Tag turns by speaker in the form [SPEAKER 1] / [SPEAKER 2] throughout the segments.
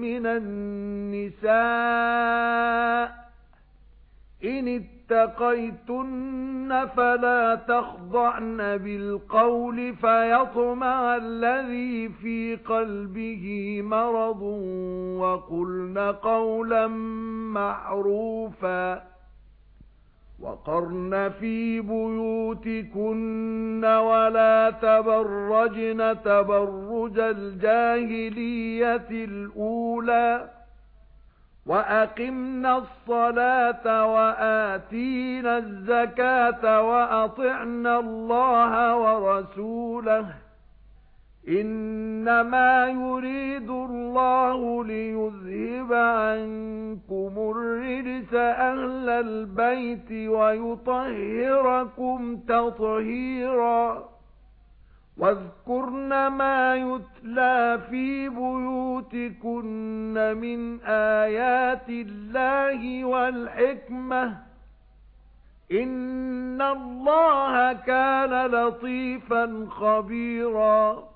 [SPEAKER 1] مِنَ النِّسَاءِ إِنِ اتَّقَيْتُنَّ فَلَا تَخْضَعْنَ بِالْقَوْلِ فَيَطْمَعَ الَّذِي فِي قَلْبِهِ مَرَضٌ وَقُلْنَ قَوْلًا مَّعْرُوفًا وَقَرْنَ فِي بُيُوتِكُنَّ وَلَا تَبَرَّجْنَ تَبَرُّجَ الْجَاهِلِيَّةِ الْأُولَى وَأَقِمْنَا الصَّلَاةَ وَآتِينَا الزَّكَاةَ وَأَطِعْنَا اللَّهَ وَرَسُولَهُ إِنَّمَا يُرِيدُ اللَّهُ لِيُذْهِبَ عَنكُمُ أَهْلَ الْبَيْتِ وَيُطَهِّرَكُمْ تَطْهِيرًا وَاذْكُرْنَ مَا يُتْلَى فِي بُيُوتِكُنَّ مِنْ آيَاتِ اللَّهِ وَالْحِكْمَةِ إِنَّ اللَّهَ كَانَ لَطِيفًا خَبِيرًا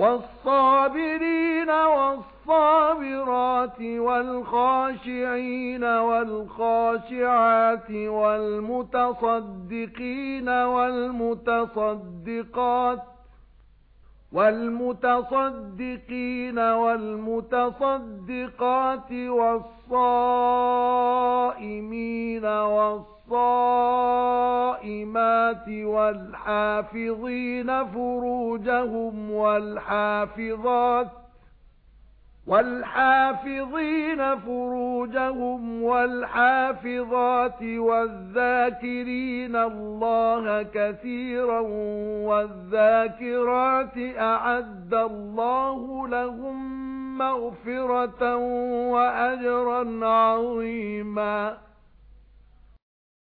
[SPEAKER 1] والصابرين والصابرات والخاشعين والخاشعات والمتصدقين والمتصدقات والمتصدقين والمتصدقات والصائمين والصائمين وَالْحَافِظِينَ فُرُوجَهُمْ وَالْحَافِظَاتِ وَالْحَافِظِينَ فُرُوجَهُمْ وَالْحَافِظَاتِ وَالذَّاكِرِينَ اللَّهَ كَثِيرًا وَالذَّاكِرَاتِ أَعَدَّ اللَّهُ لَهُم مَّغْفِرَةً وَأَجْرًا عَظِيمًا